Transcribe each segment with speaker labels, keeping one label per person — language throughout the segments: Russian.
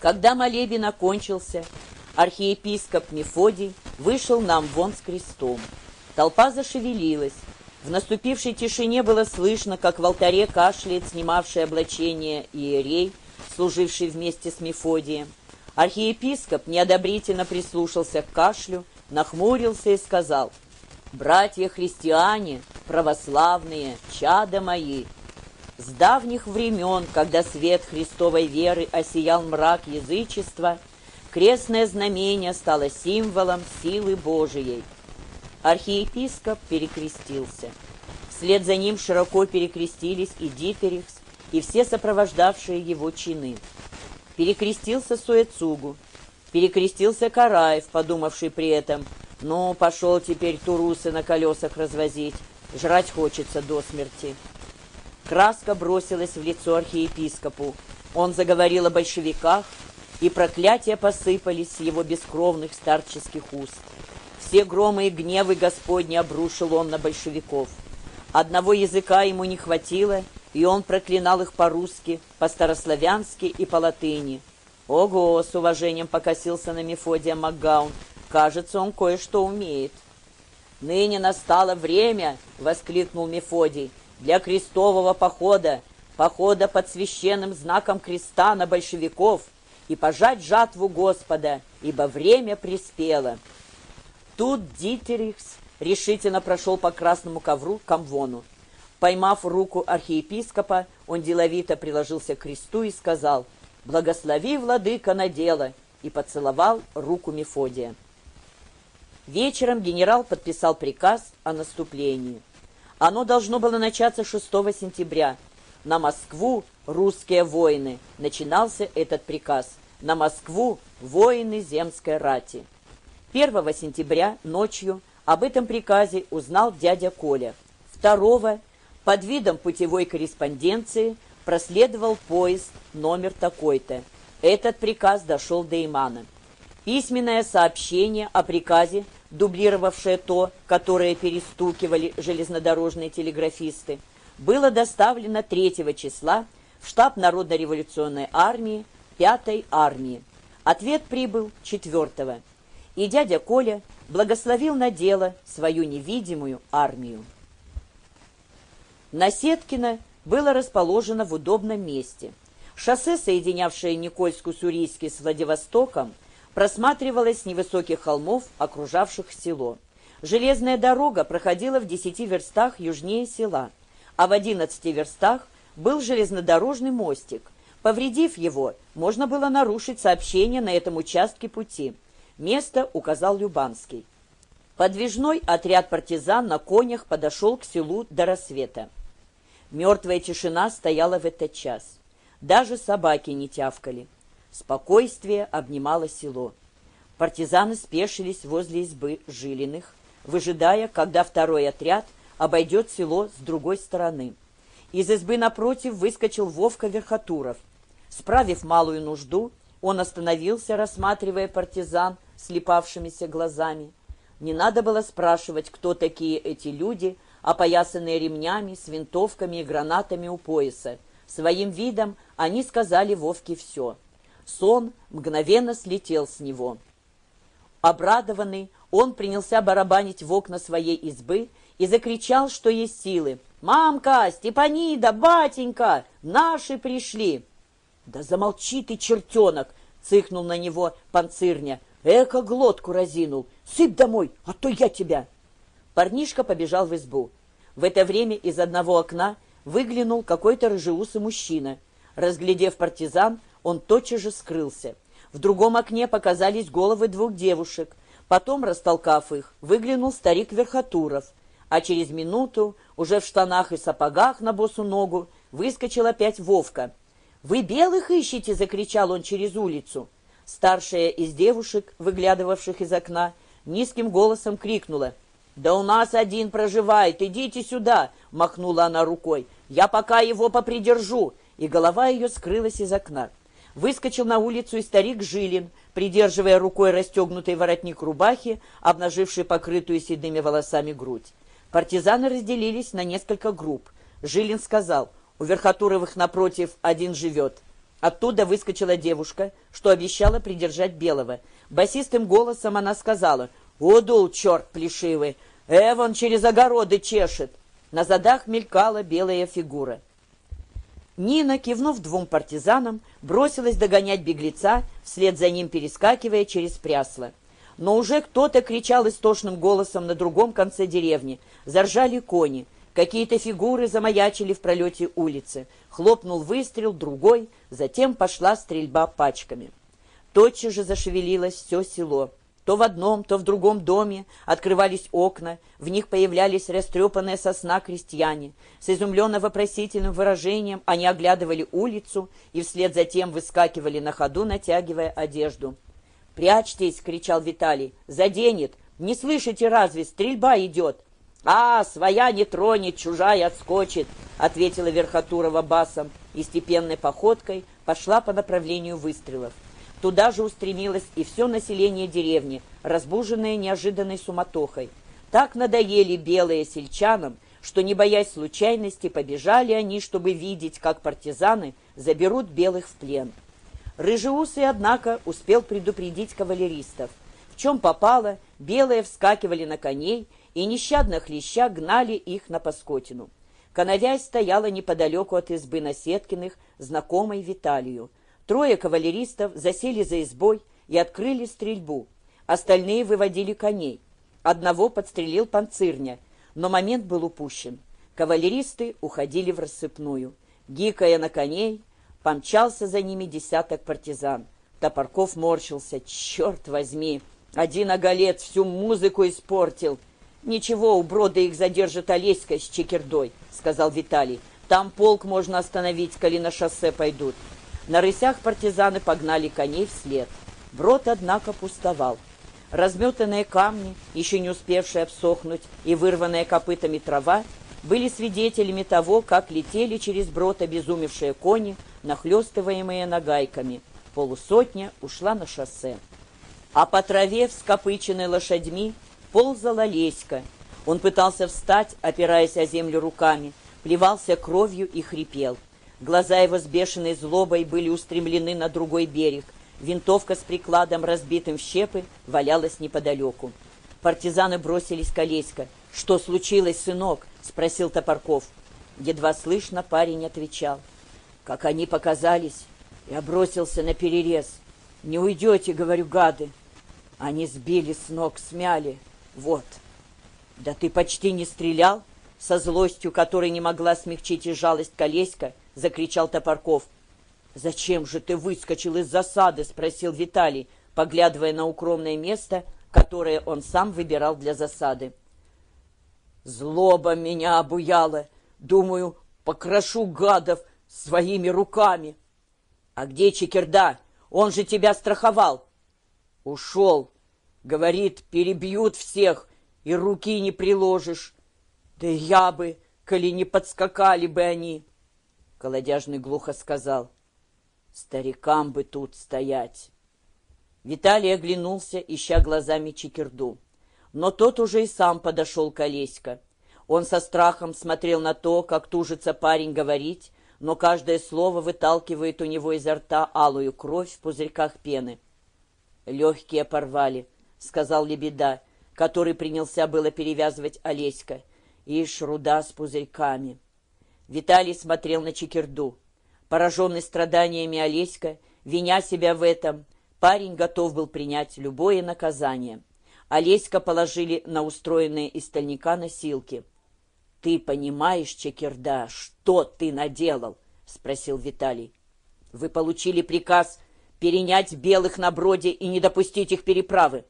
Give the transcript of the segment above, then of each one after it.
Speaker 1: Когда молебен окончился, архиепископ Мефодий вышел нам вон с крестом. Толпа зашевелилась. В наступившей тишине было слышно, как в алтаре кашляет снимавший облачение иерей, служивший вместе с Мефодием. Архиепископ неодобрительно прислушался к кашлю, нахмурился и сказал, «Братья-христиане, православные, чада мои, с давних времен, когда свет Христовой веры осиял мрак язычества, крестное знамение стало символом силы Божией. Архиепископ перекрестился. Вслед за ним широко перекрестились и Дитерихс, и все сопровождавшие его чины. Перекрестился Суэцугу, перекрестился Караев, подумавший при этом, «Ну, пошел теперь турусы на колесах развозить, жрать хочется до смерти». Краска бросилась в лицо архиепископу. Он заговорил о большевиках, и проклятия посыпались с его бескровных старческих уст. Все громы и гневы Господни обрушил он на большевиков. Одного языка ему не хватило, и он проклинал их по-русски, по-старославянски и по-латыни. Ого, с уважением покосился на Мефодия Макгаун. Кажется, он кое-что умеет. «Ныне настало время!» — воскликнул Мефодий для крестового похода, похода под священным знаком креста на большевиков и пожать жатву Господа, ибо время приспело. Тут Дитерихс решительно прошел по красному ковру к Камвону. Поймав руку архиепископа, он деловито приложился к кресту и сказал «Благослови, владыка, на дело!» и поцеловал руку Мефодия. Вечером генерал подписал приказ о наступлении. Оно должно было начаться 6 сентября. На Москву русские воины. Начинался этот приказ. На Москву воины земской рати. 1 сентября ночью об этом приказе узнал дядя Коля. 2 под видом путевой корреспонденции проследовал поезд номер такой-то. Этот приказ дошел до Имана. Письменное сообщение о приказе дублировавшее то, которое перестукивали железнодорожные телеграфисты, было доставлено 3 числа в штаб Народно-революционной армии 5-й армии. Ответ прибыл 4 и дядя Коля благословил на дело свою невидимую армию. Насеткино было расположено в удобном месте. Шоссе, соединявшее Никольску-Сурийский с Владивостоком, просматривалась с невысоких холмов, окружавших село. Железная дорога проходила в десяти верстах южнее села, а в одиннадцати верстах был железнодорожный мостик. Повредив его, можно было нарушить сообщение на этом участке пути. Место указал Любанский. Подвижной отряд партизан на конях подошел к селу до рассвета. Мертвая тишина стояла в этот час. Даже собаки не тявкали. Спокойствие обнимало село. Партизаны спешились возле избы Жилиных, выжидая, когда второй отряд обойдет село с другой стороны. Из избы напротив выскочил Вовка Верхотуров. Справив малую нужду, он остановился, рассматривая партизан слепавшимися глазами. Не надо было спрашивать, кто такие эти люди, опоясанные ремнями, с винтовками и гранатами у пояса. Своим видом они сказали Вовке все — Сон мгновенно слетел с него. Обрадованный, он принялся барабанить в окна своей избы и закричал, что есть силы. «Мамка! Степанида! Батенька! Наши пришли!» «Да замолчи ты, чертенок!» — цыкнул на него панцирня. «Эко глотку разинул! Сыпь домой, а то я тебя!» Парнишка побежал в избу. В это время из одного окна выглянул какой-то рыжеусый мужчина. Разглядев партизан, он тотчас же скрылся. В другом окне показались головы двух девушек. Потом, растолкав их, выглянул старик Верхотуров, а через минуту, уже в штанах и сапогах на босу ногу, выскочил опять Вовка. «Вы белых ищете?» — закричал он через улицу. Старшая из девушек, выглядывавших из окна, низким голосом крикнула. «Да у нас один проживает, идите сюда!» — махнула она рукой. «Я пока его попридержу!» И голова ее скрылась из окна. Выскочил на улицу и старик Жилин, придерживая рукой расстегнутый воротник рубахи, обнаживший покрытую седыми волосами грудь. Партизаны разделились на несколько групп. Жилин сказал, у Верхотуровых напротив один живет. Оттуда выскочила девушка, что обещала придержать Белого. Басистым голосом она сказала «Удул, черт плешивый! Эван через огороды чешет!» На задах мелькала белая фигура. Нина, кивнув двум партизанам, бросилась догонять беглеца, вслед за ним перескакивая через прясло. Но уже кто-то кричал истошным голосом на другом конце деревни. Заржали кони. Какие-то фигуры замаячили в пролете улицы. Хлопнул выстрел, другой, затем пошла стрельба пачками. Тотчас же зашевелилось все село. То в одном, то в другом доме открывались окна, в них появлялись растрепанные сосна крестьяне. С изумленно-вопросительным выражением они оглядывали улицу и вслед за тем выскакивали на ходу, натягивая одежду. «Прячьтесь!» — кричал Виталий. «Заденет! Не слышите разве? Стрельба идет!» «А, своя не тронет, чужая отскочит!» — ответила Верхотурова басом и степенной походкой пошла по направлению выстрелов. Туда же устремилось и все население деревни, разбуженное неожиданной суматохой. Так надоели белые сельчанам, что, не боясь случайности, побежали они, чтобы видеть, как партизаны заберут белых в плен. Рыжеусый, однако, успел предупредить кавалеристов. В чем попало, белые вскакивали на коней и, нещадно хлеща, гнали их на Паскотину. Коновязь стояла неподалеку от избы Насеткиных, знакомой Виталию. Трое кавалеристов засели за избой и открыли стрельбу. Остальные выводили коней. Одного подстрелил панцирня, но момент был упущен. Кавалеристы уходили в рассыпную. Гикая на коней, помчался за ними десяток партизан. Топорков морщился. «Черт возьми! Один оголец всю музыку испортил!» «Ничего, у брода их задержит Олеська с чекердой», — сказал Виталий. «Там полк можно остановить, коли на шоссе пойдут». На рысях партизаны погнали коней вслед. Брод, однако, пустовал. Разметанные камни, еще не успевшие обсохнуть, и вырванная копытами трава, были свидетелями того, как летели через брод обезумевшие кони, нахлестываемые нагайками. Полусотня ушла на шоссе. А по траве, вскопыченной лошадьми, ползала леська. Он пытался встать, опираясь о землю руками, плевался кровью и хрипел. Глаза его с бешеной злобой были устремлены на другой берег. Винтовка с прикладом, разбитым в щепы, валялась неподалеку. Партизаны бросились к Олеська. «Что случилось, сынок?» — спросил Топорков. Едва слышно парень отвечал. «Как они показались!» Я бросился на перерез. «Не уйдете, — говорю, гады!» Они сбили с ног, смяли. Вот. «Да ты почти не стрелял?» Со злостью, которой не могла смягчить и жалость Колеська, — закричал Топорков. «Зачем же ты выскочил из засады?» — спросил Виталий, поглядывая на укромное место, которое он сам выбирал для засады. «Злоба меня обуяла. Думаю, покрошу гадов своими руками». «А где Чекерда? Он же тебя страховал». «Ушел. Говорит, перебьют всех, и руки не приложишь. Да я бы, коли не подскакали бы они». Колодяжный глухо сказал, «Старикам бы тут стоять!» Виталий оглянулся, ища глазами Чекерду. Но тот уже и сам подошел к Олеська. Он со страхом смотрел на то, как тужится парень говорить, но каждое слово выталкивает у него изо рта алую кровь в пузырьках пены. «Легкие порвали», — сказал Лебеда, который принялся было перевязывать Олеська. «Ишь, руда с пузырьками». Виталий смотрел на Чекерду. Пораженный страданиями Олеська, виня себя в этом, парень готов был принять любое наказание. Олеська положили на устроенные из стальника носилки. — Ты понимаешь, Чекерда, что ты наделал? — спросил Виталий. — Вы получили приказ перенять белых на броде и не допустить их переправы.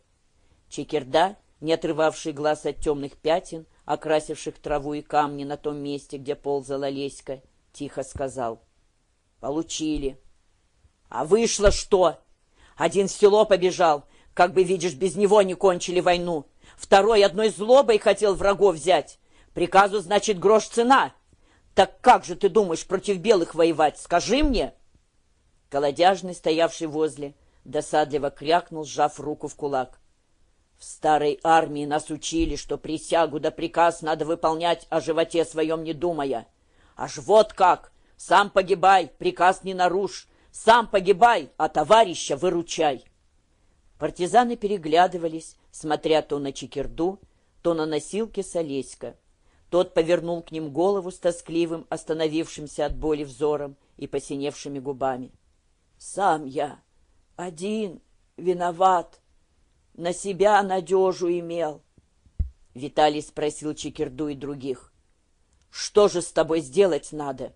Speaker 1: Чекерда, не отрывавший глаз от темных пятен, окрасивших траву и камни на том месте, где ползала Леська, тихо сказал. «Получили». «А вышло что? Один в село побежал, как бы, видишь, без него не кончили войну. Второй одной злобой хотел врагов взять. Приказу, значит, грош цена. Так как же ты думаешь против белых воевать? Скажи мне!» Колодяжный, стоявший возле, досадливо крякнул, сжав руку в кулак. В старой армии нас учили, что присягу да приказ надо выполнять, о животе своем не думая. Аж вот как! Сам погибай, приказ не нарушь, Сам погибай, а товарища выручай. Партизаны переглядывались, смотря то на Чекерду, то на носилки Солеська. Тот повернул к ним голову с тоскливым, остановившимся от боли взором и посиневшими губами. «Сам я один, виноват, на себя надежу имел». Виталий спросил Чекерду и других. «Что же с тобой сделать надо?»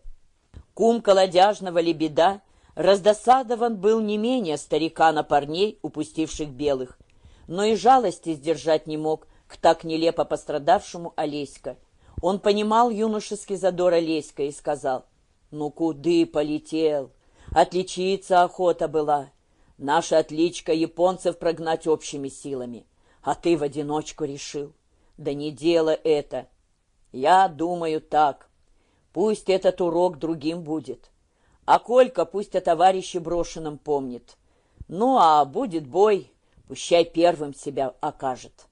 Speaker 1: Кум колодяжного лебеда раздосадован был не менее старика на парней, упустивших белых, но и жалости сдержать не мог к так нелепо пострадавшему Олеська. Он понимал юношеский задор Олеська и сказал, «Ну куды полетел? Отличиться охота была. Наша отличка японцев прогнать общими силами, а ты в одиночку решил. Да не дело это. Я думаю так. Пусть этот урок другим будет. А Колька пусть о товарище брошенном помнит. Ну, а будет бой, пущай первым себя окажет».